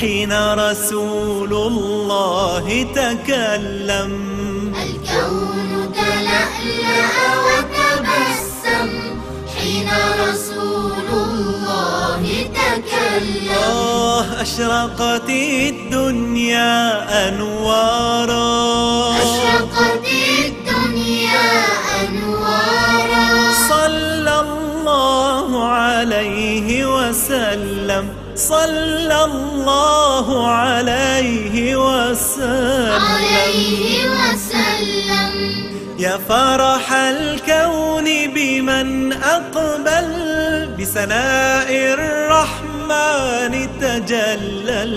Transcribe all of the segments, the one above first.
حين رسول الله تكلم. الكون تلألأ وتبسم حين رسول الله تكلم. آه أشرقت الدنيا أنوارا. أشرقت الدنيا أنوارا. صلى الله عليه وسلم. صلى الله عليه وسلم. عليه وسلم. يا فرح الكون بمن أقبل بسناء الرحمن تجلل.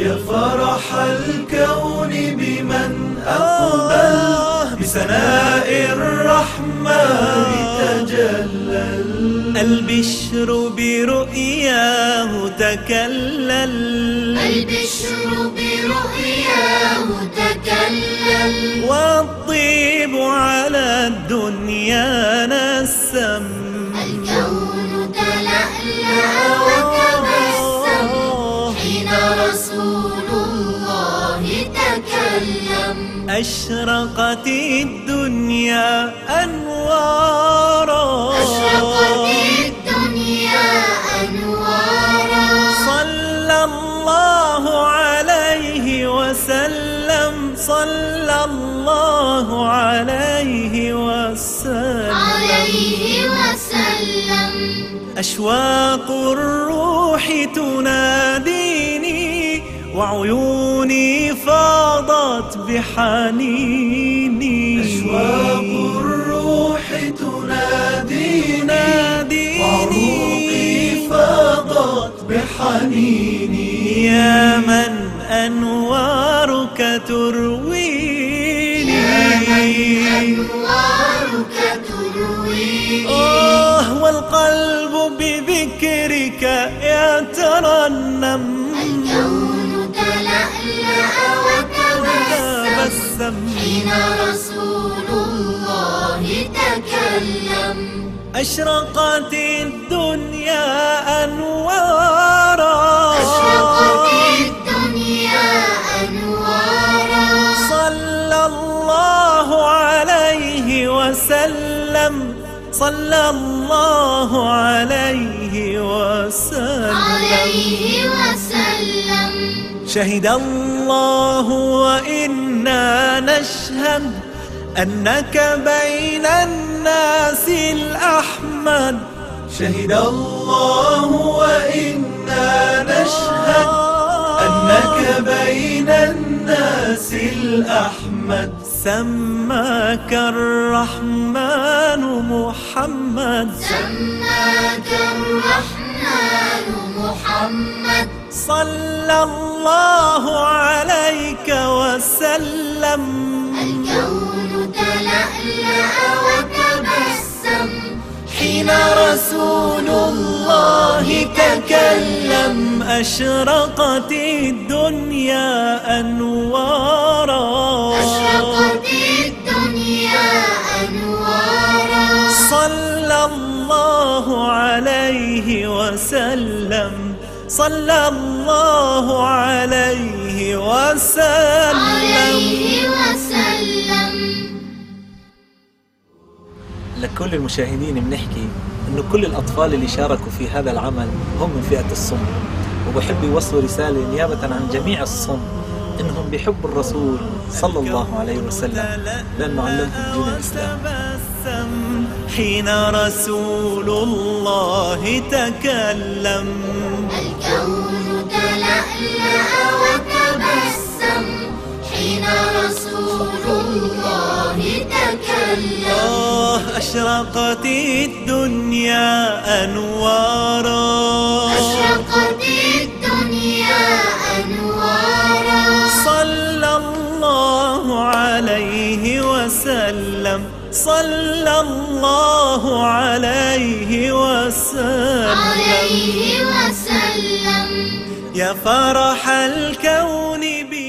يا فرح الكون بمن أقبل بسناء الرحمن تجلل البشر برؤياه تكلل. البشر برؤياه تكلل. والطيب على الدنيا نسم. الكون تلألأ وتبسم. حين رسول أشرقت الدنيا أنوارا. أشرقت الدنيا أنوارا. صلى الله عليه وسلم. صلى الله عليه وسلم. عليه وسلم. أشواق الروح تناديني وعيوني فاضت بحنيني. أشواق الروح تناديني. وعروقي فاضت بحنيني. يا من أنوارك ترويني. أنوارك تروي آه والقلب بذكرك يترنم الكون تبسم. حين رسول الله تكلم. أشرقت الدنيا أنوارا. أشرقت الدنيا أنوارا. صلى الله عليه وسلم. صلى الله عليه وسلم. عليه وسلم. شهد الله وإنا نشهد أنك بين الناس الأحمد. شهد الله وإنا نشهد أنك بين الناس الأحمد. سماك الرحمن محمد. سماك الرحمن محمد. صلى الله عليك وسلم. الكون تلألأ وتبسم. حين رسول الله تكلم أشرقت الدنيا أنوارا. أشرقت الدنيا أنوارا. صلى الله عليه وسلم. صلى الله عليه وسلم. عليه وسلم. لكل المشاهدين بنحكي إنه كل الأطفال اللي شاركوا في هذا العمل هم من فئة الصم. وبحب يوصلوا رسالة نيابة عن جميع الصم إنهم بيحبوا الرسول صلى الله عليه وسلم لأنه علمهم دين الإسلام. حين رسول الله تكلم. تلألأ وتبسم حين رسول الله تكلم. آه أشرقت الدنيا أنوارا. أشرقت الدنيا أنوارا. صلى الله عليه وسلم. صلى الله عليه وسلم. عليه وسلم. يا فرح الكون بي